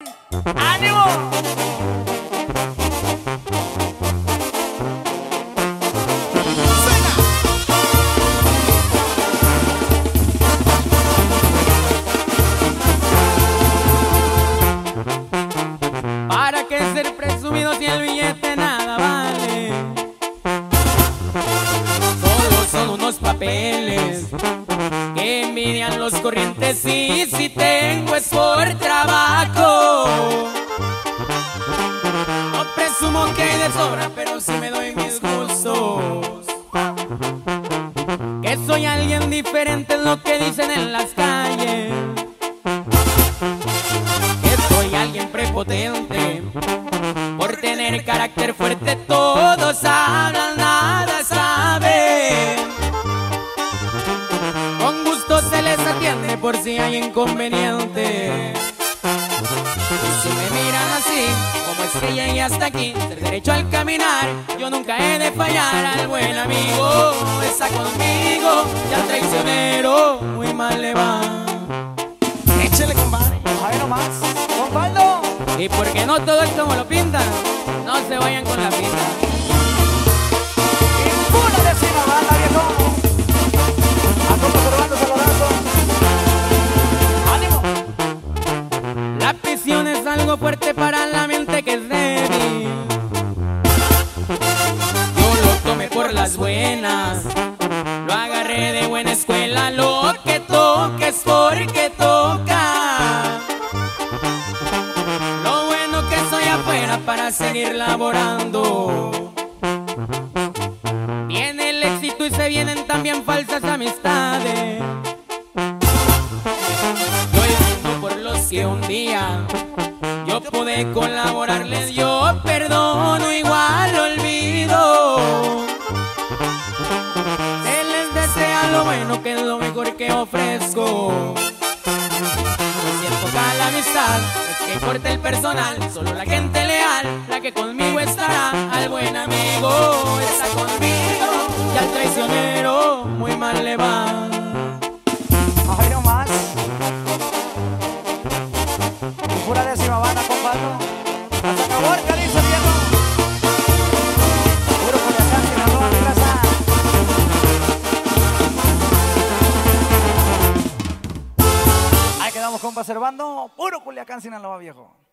¡Ánimo! ¿Para qué ser presumido si el los corrientes y si tengo es por trabajo. No presumo que de sobra, pero sí me doy mis gustos. Que soy alguien diferente es lo que dicen en las calles. Que soy alguien prepotente por tener carácter fuerte. Todos hablan, inconveniente. Y si me miran así, como es que llegué hasta aquí, ser derecho al caminar, yo nunca he de fallar al buen amigo. Está conmigo, ya traicionero, muy mal le va. Échale, compadre. Ahí nomás. ¡Compadre! Y porque no todo es como lo pintan, no se vayan con la pinta. Algo fuerte para la mente que es débil. Yo lo tomé por las buenas, lo agarré de buena escuela. Lo que toca es porque toca. Lo bueno que soy afuera para seguir laborando. Viene el éxito y se vienen también falsas amistades. Pude colaborarles, yo perdono, igual olvido. Se les desea lo bueno, que es lo mejor que ofrezco. Siento la amistad, es que importa el personal, solo la gente leal, la que conmigo estará, al buen amigo está conmigo, compa, Servando. Puro Culiacán, Sinaloa, viejo.